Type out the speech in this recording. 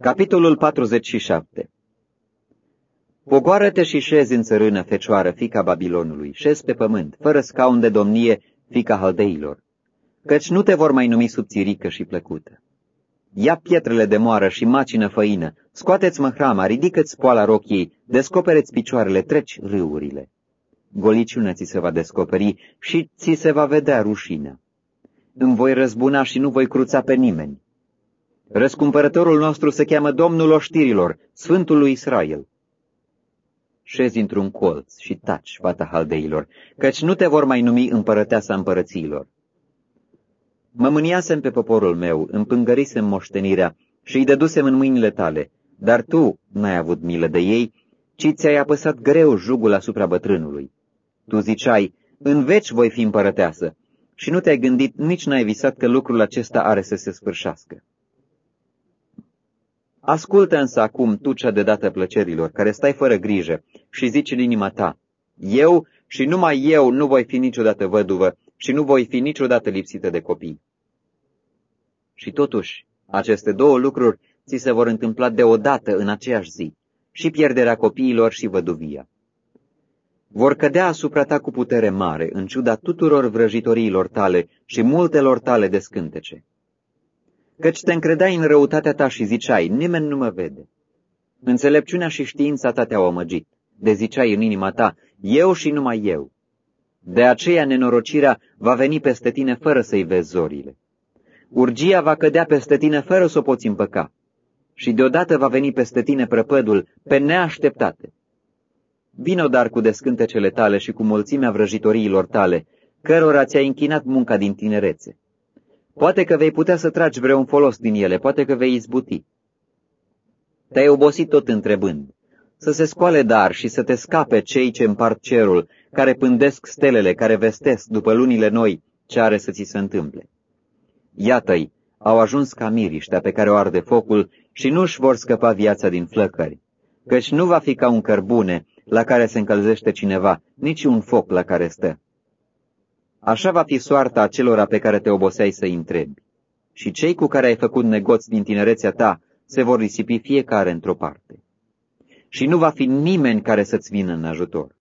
Capitolul 47 Pogoară-te și șezi în țărână, fecioară, fica Babilonului, șezi pe pământ, fără scaun de domnie, fica haldeilor, căci nu te vor mai numi subțirică și plăcută. Ia pietrele de moară și macină făină, scoateți măhrama, ridică-ți poala rochiei, descopereți picioarele, treci râurile. Goliciunea ți se va descoperi și ți se va vedea rușinea. Îmi voi răzbuna și nu voi cruța pe nimeni. Răscumpărătorul nostru se cheamă Domnul oștirilor, Sfântul lui Israel. Șezi într-un colț și taci, fata haldeilor, căci nu te vor mai numi împărăteasa împărățiilor. Mă mâniasem pe poporul meu, împângărisem moștenirea și îi dădusem în mâinile tale, dar tu n-ai avut milă de ei, ci ți-ai apăsat greu jugul asupra bătrânului. Tu ziceai, în veci voi fi împărăteasă, și nu te-ai gândit, nici n-ai visat că lucrul acesta are să se sfârșească. Ascultă însă acum tu cea de dată plăcerilor, care stai fără grijă și zici în inima ta, eu și numai eu nu voi fi niciodată văduvă și nu voi fi niciodată lipsită de copii. Și totuși, aceste două lucruri ți se vor întâmpla deodată în aceeași zi, și pierderea copiilor și văduvia. Vor cădea asupra ta cu putere mare, în ciuda tuturor vrăjitoriilor tale și multelor tale de scântece căci te încredeai în răutatea ta și ziceai, nimeni nu mă vede. Înțelepciunea și știința ta te-au amăgit, de ziceai în inima ta, eu și numai eu. De aceea nenorocirea va veni peste tine fără să-i vezi zorile. Urgia va cădea peste tine fără să o poți împăca. Și deodată va veni peste tine prăpădul, pe neașteptate. Vino dar cu descântecele tale și cu mulțimea vrăjitoriilor tale, cărora ți-ai închinat munca din tinerețe. Poate că vei putea să tragi vreun folos din ele, poate că vei izbuti. Te-ai obosit tot întrebând. Să se scoale dar și să te scape cei ce împart cerul, care pândesc stelele, care vestesc după lunile noi ce are să ți se întâmple. Iată-i, au ajuns ca miriștea pe care o arde focul și nu-și vor scăpa viața din flăcări, căci nu va fi ca un cărbune la care se încălzește cineva, nici un foc la care stă. Așa va fi soarta acelora pe care te oboseai să-i întrebi. Și cei cu care ai făcut negoți din tinerețea ta se vor risipi fiecare într-o parte. Și nu va fi nimeni care să-ți vină în ajutor.